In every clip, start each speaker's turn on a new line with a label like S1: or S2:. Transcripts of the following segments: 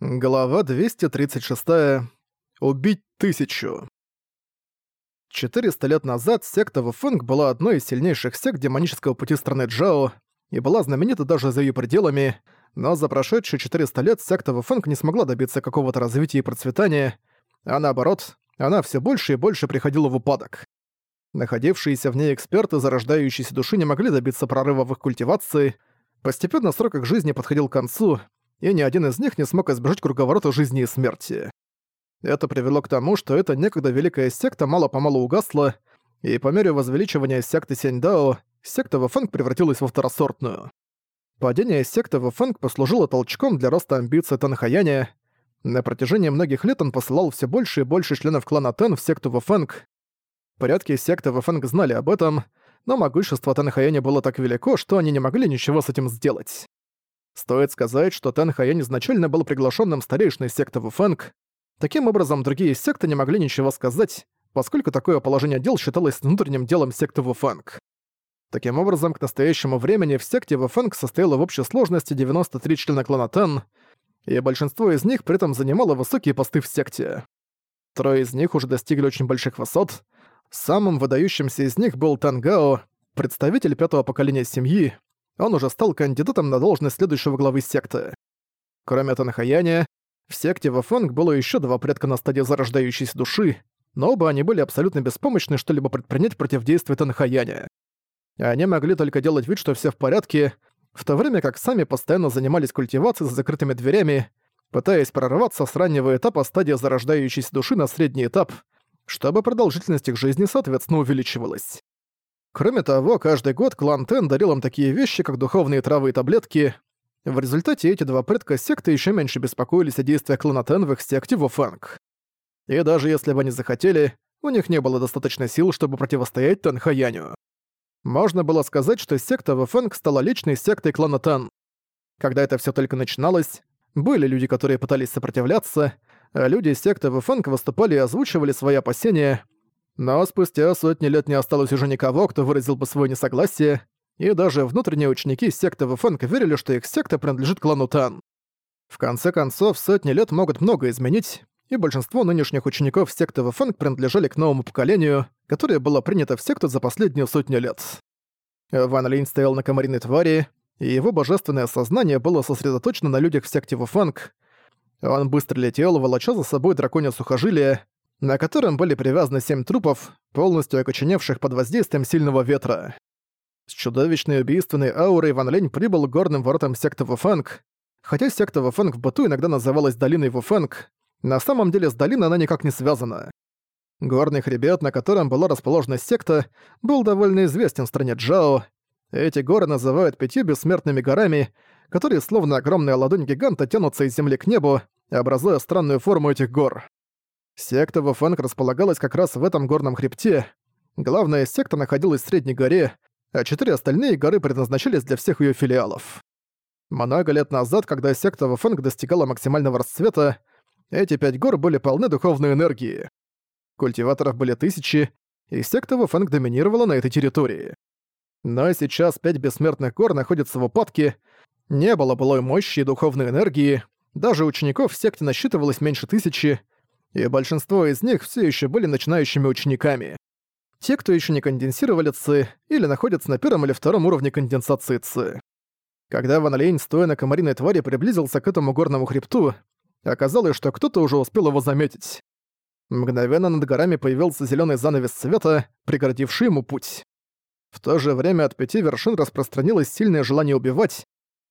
S1: Глава 236. Убить тысячу. 400 лет назад секта Вуфэнг была одной из сильнейших сект демонического пути страны Джао и была знаменита даже за ее пределами, но за прошедшие 400 лет секта Вуфэнг не смогла добиться какого-то развития и процветания, а наоборот, она все больше и больше приходила в упадок. Находившиеся в ней эксперты зарождающейся души не могли добиться прорыва в их культивации, постепенно срок их жизни подходил к концу, и ни один из них не смог избежать круговорота жизни и смерти. Это привело к тому, что эта некогда великая секта мало-помалу угасла, и по мере возвеличивания секты Сяньдао, секта Вэфэнг превратилась во второсортную. Падение секты Вэфэнг послужило толчком для роста амбиций Танхаяня. На протяжении многих лет он посылал все больше и больше членов клана Тэн в секту Вэфэнг. Порядки секты Вэфэнг знали об этом, но могущество Танхаяня было так велико, что они не могли ничего с этим сделать. Стоит сказать, что Тэн Хаянь изначально был приглашенным старейшиной секты Вуфэнг. Таким образом, другие секты не могли ничего сказать, поскольку такое положение дел считалось внутренним делом секты Вуфэнг. Таким образом, к настоящему времени в секте Вуфэнг состояло в общей сложности 93 члена клана Тэн, и большинство из них при этом занимало высокие посты в секте. Трое из них уже достигли очень больших высот. Самым выдающимся из них был Тангао, представитель пятого поколения семьи, он уже стал кандидатом на должность следующего главы секты. Кроме Танхаяня, в секте Вафанг было еще два предка на стадии зарождающейся души, но оба они были абсолютно беспомощны что-либо предпринять против действия Танхаяня. Они могли только делать вид, что все в порядке, в то время как сами постоянно занимались культивацией за закрытыми дверями, пытаясь прорваться с раннего этапа стадии зарождающейся души на средний этап, чтобы продолжительность их жизни соответственно увеличивалась. Кроме того, каждый год клан Тен дарил им такие вещи, как духовные травы и таблетки. В результате эти два предка секты еще меньше беспокоились о действиях клана Тен в их секте Вуфэнг. И даже если бы они захотели, у них не было достаточно сил, чтобы противостоять Тен Хаяню. Можно было сказать, что секта Вуфэнг стала личной сектой клана Тен. Когда это все только начиналось, были люди, которые пытались сопротивляться, а люди секты Вуфэнг выступали и озвучивали свои опасения — но спустя сотни лет не осталось уже никого, кто выразил бы свое несогласие, и даже внутренние ученики секты Вэфэнг верили, что их секта принадлежит клану Тан. В конце концов, сотни лет могут много изменить, и большинство нынешних учеников секты Вэфэнг принадлежали к новому поколению, которое было принято в секту за последнюю сотню лет. Ван Линь стоял на комариной твари, и его божественное сознание было сосредоточено на людях в секте Вэфэнг. Он быстро летел, волоча за собой драконье сухожилие, на котором были привязаны семь трупов, полностью окоченевших под воздействием сильного ветра. С чудовищной убийственной аурой Ван Лень прибыл к горным воротам секты Вуфэнг. Хотя секта Вуфэнг в быту иногда называлась Долиной Вуфэнг, на самом деле с долиной она никак не связана. Горный хребет, на котором была расположена секта, был довольно известен в стране Джао. Эти горы называют пятью бессмертными горами, которые словно огромная ладонь гиганта тянутся из земли к небу, образуя странную форму этих гор. Секта Вафанг располагалась как раз в этом горном хребте. Главная секта находилась в Средней горе, а четыре остальные горы предназначались для всех ее филиалов. Много лет назад, когда секта Вафанг достигала максимального расцвета, эти пять гор были полны духовной энергии. Культиваторов были тысячи, и секта Вафанг доминировала на этой территории. Но сейчас пять бессмертных гор находятся в упадке, не было былой мощи и духовной энергии, даже учеников в секте насчитывалось меньше тысячи, и большинство из них все еще были начинающими учениками. Те, кто еще не конденсировали ЦИ, или находятся на первом или втором уровне конденсации ЦИ. Когда Ван Лень, стоя на комариной твари, приблизился к этому горному хребту, оказалось, что кто-то уже успел его заметить. Мгновенно над горами появился зеленый занавес света, преградивший ему путь. В то же время от пяти вершин распространилось сильное желание убивать,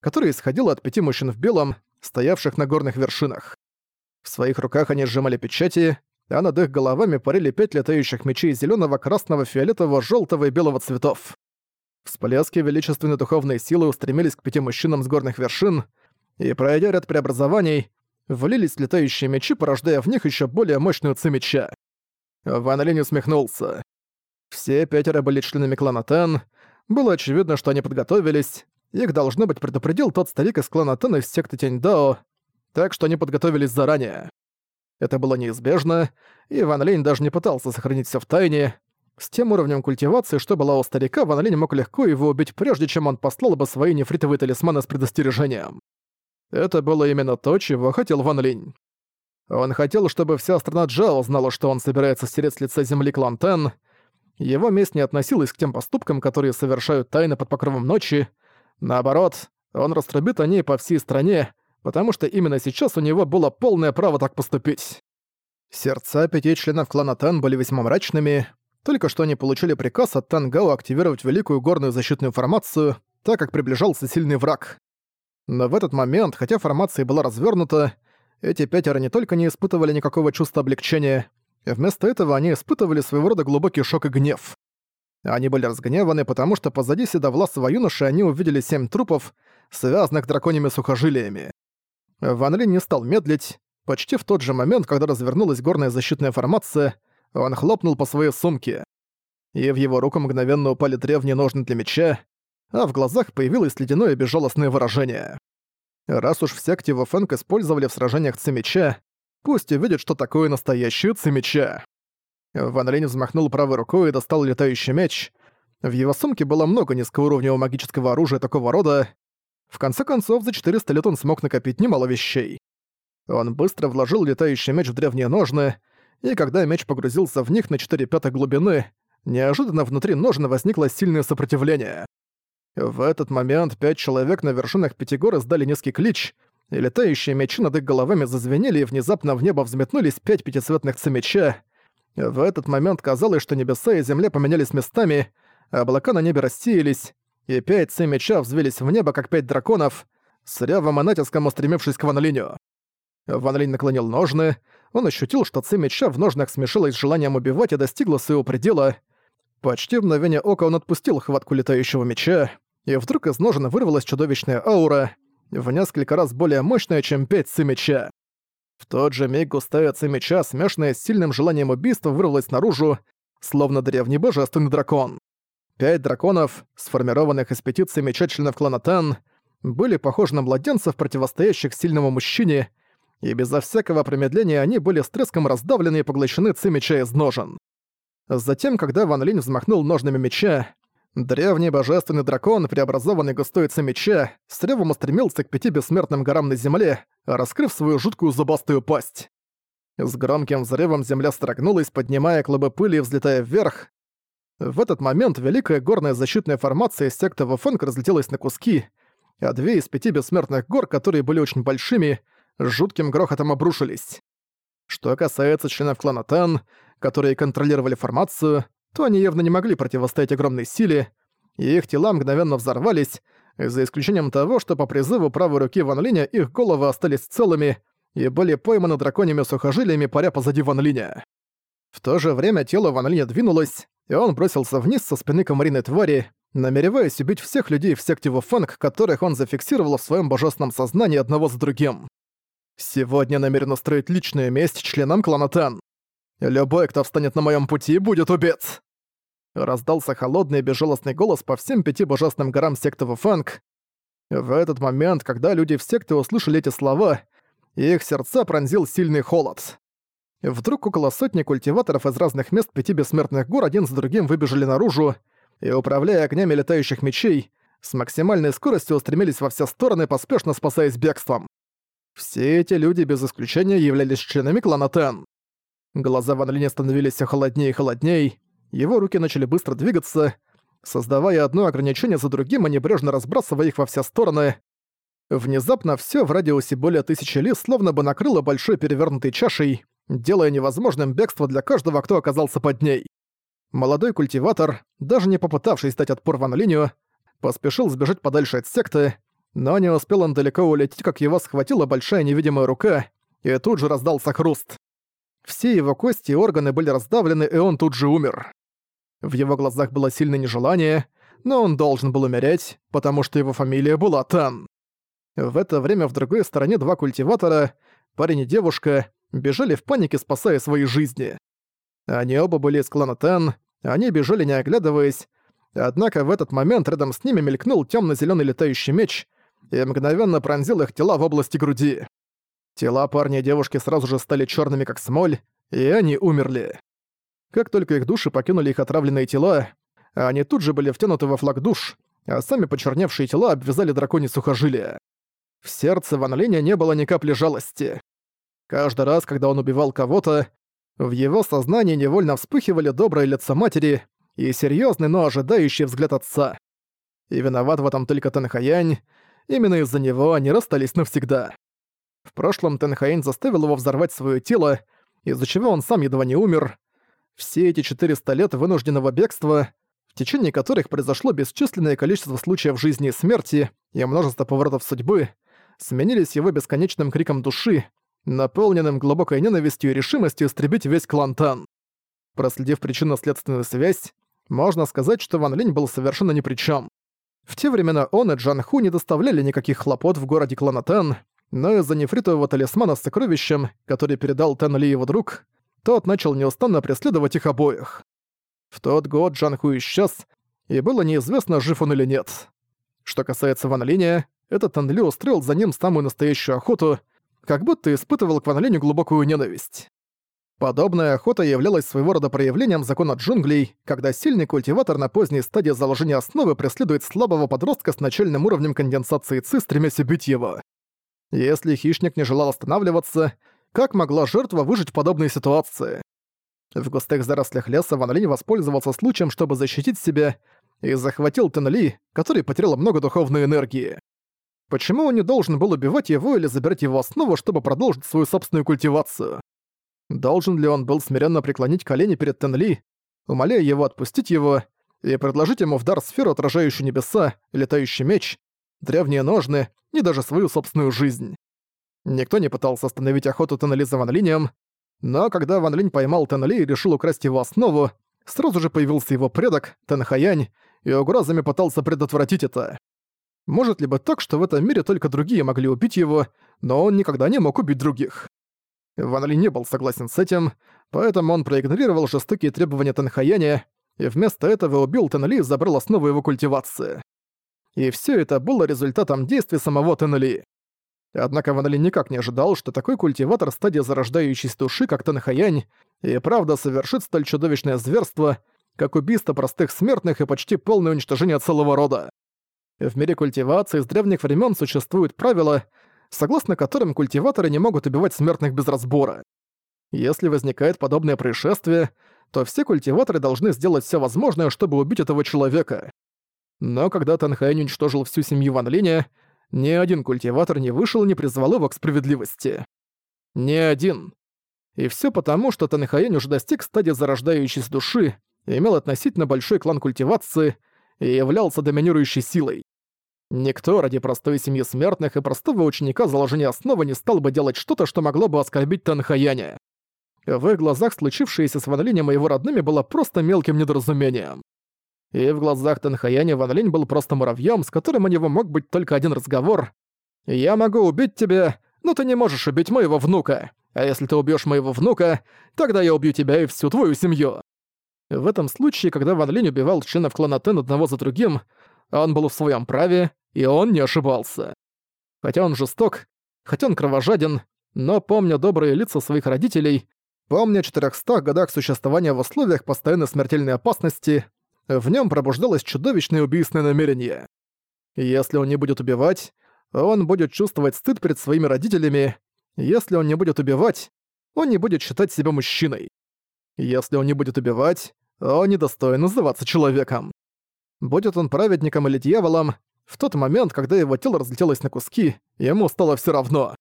S1: которое исходило от пяти мужчин в белом, стоявших на горных вершинах. В своих руках они сжимали печати, а над их головами парили пять летающих мечей зеленого, красного, фиолетового, желтого и белого цветов. Всплески величественной духовной силы устремились к пяти мужчинам с горных вершин, и, пройдя ряд преобразований, влились летающие мечи, порождая в них еще более мощную ци меча. Ван Линь усмехнулся. Все пятеро были членами клана Тен. Было очевидно, что они подготовились. Их, должно быть, предупредил тот старик из клана Тен из секты Тяньдао, так что они подготовились заранее. Это было неизбежно, и Ван Линь даже не пытался сохранить всё в тайне. С тем уровнем культивации, что была у старика, Ван Линь мог легко его убить, прежде чем он послал бы свои нефритовые талисманы с предостережением. Это было именно то, чего хотел Ван Линь. Он хотел, чтобы вся страна Джао знала, что он собирается стереть с лица земли клан Тен. Его месть не относилась к тем поступкам, которые совершают тайно под покровом ночи. Наоборот, он раструбит о ней по всей стране, потому что именно сейчас у него было полное право так поступить. Сердца пяти членов клана Тен были весьма мрачными. Только что они получили приказ от Тангао активировать великую горную защитную формацию, так как приближался сильный враг. Но в этот момент, хотя формация была развернута, эти пятеро не только не испытывали никакого чувства облегчения, вместо этого они испытывали своего рода глубокий шок и гнев. Они были разгневаны, потому что позади седовласого юноши они увидели семь трупов, связанных драконьими сухожилиями. Ван Ли не стал медлить. Почти в тот же момент, когда развернулась горная защитная формация, он хлопнул по своей сумке. И в его руку мгновенно упали древние ножны для меча, а в глазах появилось ледяное безжалостное выражение. Раз уж в секте Вуфэнг использовали в сражениях Цимеча, пусть увидят, что такое настоящее Цимеча. Ван Линь взмахнул правой рукой и достал летающий меч. В его сумке было много низкоуровневого магического оружия такого рода. В конце концов, за 400 лет он смог накопить немало вещей. Он быстро вложил летающий меч в древние ножны, и когда меч погрузился в них на 4 пятой глубины, неожиданно внутри ножны возникло сильное сопротивление. В этот момент пять человек на вершинах пяти гор издали низкий клич, и летающие мечи над их головами зазвенели, и внезапно в небо взметнулись пять пятицветных цемеча. В этот момент казалось, что небеса и земля поменялись местами, облака на небе рассеялись, и пять цемеча взвелись в небо, как пять драконов, с рявом и натиском устремившись к Ван Линю. Наклонил ножны, он ощутил, что ци меча в ножнах смешалась с желанием убивать и достигла своего предела. Почти в мгновение ока он отпустил хватку летающего меча, и вдруг из ножен вырвалась чудовищная аура, в несколько раз более мощная, чем пять цимеча. В тот же миг густая цимеча, смешанная с сильным желанием убийства, вырвалась наружу, словно древний божественный дракон. Пять драконов, сформированных из пяти цимеча членов клана Тан, были похожи на младенцев, противостоящих сильному мужчине, и безо всякого промедления они были с треском раздавлены и поглощены цимеча из ножен. Затем, когда Ван Линь взмахнул ножными меча, Древний божественный дракон, преобразованный густой меча, с ревом устремился к пяти бессмертным горам на земле, раскрыв свою жуткую зубастую пасть. С громким взрывом земля строгнулась, поднимая клубы пыли и взлетая вверх. В этот момент великая горная защитная формация секты Вафэнг разлетелась на куски, а две из пяти бессмертных гор, которые были очень большими, жутким грохотом обрушились. Что касается членов клана Тан, которые контролировали формацию, то они явно не могли противостоять огромной силе, и их тела мгновенно взорвались, за исключением того, что по призыву правой руки Ван Линя их головы остались целыми и были пойманы драконьими сухожилиями, паря позади Ван Линя. В то же время тело Ван двинулось, и он бросился вниз со спины комариной твари, намереваясь убить всех людей в секте Вуфэнг, которых он зафиксировал в своем божественном сознании одного за другим. Сегодня намерен устроить личную месть членам клана Тан. Любой, кто встанет на моем пути, будет убит!» Раздался холодный и безжалостный голос по всем пяти божественным горам секты Фэнк. В этот момент, когда люди в секте услышали эти слова, их сердца пронзил сильный холод. Вдруг около сотни культиваторов из разных мест пяти бессмертных гор один за другим выбежали наружу и, управляя огнями летающих мечей, с максимальной скоростью устремились во все стороны, поспешно спасаясь бегством. Все эти люди без исключения являлись членами клана Тен. Глаза Ван Линя становились все холоднее и холодней, его руки начали быстро двигаться, создавая одно ограничение за другим и небрежно разбрасывая их во все стороны. Внезапно все в радиусе более тысячи ли словно бы накрыло большой перевернутой чашей, делая невозможным бегство для каждого, кто оказался под ней. Молодой культиватор, даже не попытавшись дать отпор Ван Линю, поспешил сбежать подальше от секты, но не успел он далеко улететь, как его схватила большая невидимая рука, и тут же раздался хруст. Все его кости и органы были раздавлены, и он тут же умер. В его глазах было сильное нежелание, но он должен был умереть, потому что его фамилия была Тан. В это время в другой стороне два культиватора, парень и девушка, бежали в панике, спасая свои жизни. Они оба были из клана Тан, они бежали не оглядываясь, однако в этот момент рядом с ними мелькнул темно зеленый летающий меч и мгновенно пронзил их тела в области груди. Тела парня и девушки сразу же стали черными как смоль, и они умерли. Как только их души покинули их отравленные тела, они тут же были втянуты во флаг душ, а сами почерневшие тела обвязали дракони сухожилия. В сердце Ван Линя не было ни капли жалости. Каждый раз, когда он убивал кого-то, в его сознании невольно вспыхивали доброе лицо матери и серьезный, но ожидающий взгляд отца. И виноват в этом только Тэнхаянь, именно из-за него они расстались навсегда. В прошлом Тэнхаянь заставил его взорвать свое тело, из-за чего он сам едва не умер. Все эти 400 лет вынужденного бегства, в течение которых произошло бесчисленное количество случаев жизни и смерти и множество поворотов судьбы, сменились его бесконечным криком души, наполненным глубокой ненавистью и решимостью истребить весь клан Тан. Проследив причинно-следственную связь, можно сказать, что Ван Линь был совершенно ни при чем. В те времена он и Джан Ху не доставляли никаких хлопот в городе клана Тан, но из-за нефритового талисмана с сокровищем, который передал Тэн Ли его друг, тот начал неустанно преследовать их обоих. В тот год Джан Ху исчез, и было неизвестно, жив он или нет. Что касается Ван Линя, этот Тэн Ли устроил за ним самую настоящую охоту — как будто испытывал к Ван Линю глубокую ненависть. Подобная охота являлась своего рода проявлением закона джунглей, когда сильный культиватор на поздней стадии заложения основы преследует слабого подростка с начальным уровнем конденсации ЦИ, стремясь убить его. Если хищник не желал останавливаться, как могла жертва выжить в подобной ситуации? В густых зарослях леса Ван Линь воспользовался случаем, чтобы защитить себя, и захватил Тенли, который потерял много духовной энергии. Почему он не должен был убивать его или забирать его основу, чтобы продолжить свою собственную культивацию? Должен ли он был смиренно преклонить колени перед Тенли, умоляя его отпустить его и предложить ему в дар сферу, отражающую небеса, летающий меч, древние ножны и даже свою собственную жизнь? Никто не пытался остановить охоту Тенли за Ван Линем, но когда Ван Линь поймал Тенли и решил украсть его основу, сразу же появился его предок, Тенхаянь, и угрозами пытался предотвратить это. Может ли быть так, что в этом мире только другие могли убить его, но он никогда не мог убить других? Ван Ли не был согласен с этим, поэтому он проигнорировал жестокие требования Танхаяня и вместо этого убил Тенли и забрал основу его культивации. И все это было результатом действий самого Тенли. Однако Ван Ли никак не ожидал, что такой культиватор стадии зарождающейся души, как Танхаянь, и правда совершит столь чудовищное зверство, как убийство простых смертных и почти полное уничтожение целого рода. В мире культивации с древних времен существуют правила, согласно которым культиваторы не могут убивать смертных без разбора. Если возникает подобное происшествие, то все культиваторы должны сделать все возможное, чтобы убить этого человека. Но когда Танхайн уничтожил всю семью Ван Линя, ни один культиватор не вышел и не призвал его к справедливости. Ни один. И все потому, что Танхаянь уже достиг стадии зарождающейся души, имел относительно большой клан культивации — и являлся доминирующей силой. Никто ради простой семьи смертных и простого ученика заложения основы не стал бы делать что-то, что могло бы оскорбить Танхаяня. В их глазах случившееся с Ван Линем и его родными было просто мелким недоразумением. И в глазах Танхаяня Ван был просто муравьем, с которым у него мог быть только один разговор. «Я могу убить тебя, но ты не можешь убить моего внука. А если ты убьешь моего внука, тогда я убью тебя и всю твою семью». В этом случае, когда Ван Линь убивал членов клана Тен одного за другим, он был в своем праве, и он не ошибался. Хотя он жесток, хотя он кровожаден, но помня добрые лица своих родителей, помня 400 годах существования в условиях постоянной смертельной опасности, в нем пробуждалось чудовищное убийственное намерение. Если он не будет убивать, он будет чувствовать стыд перед своими родителями. Если он не будет убивать, он не будет считать себя мужчиной. Если он не будет убивать, он недостоин называться человеком. Будет он праведником или дьяволом, в тот момент, когда его тело разлетелось на куски, ему стало все равно.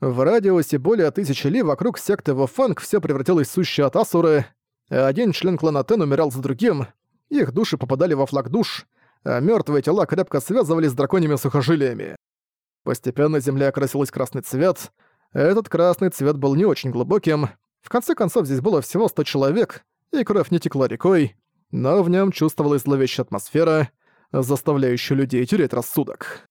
S1: В радиусе более тысячи ли вокруг секты Вофанг все превратилось в сущие от Асуры, один член клана Тен умирал за другим, их души попадали во флаг душ, а мертвые тела крепко связывались с драконьими сухожилиями. Постепенно земля окрасилась красный цвет. Этот красный цвет был не очень глубоким, в конце концов, здесь было всего 100 человек, и кровь не текла рекой, но в нем чувствовалась зловещая атмосфера, заставляющая людей терять рассудок.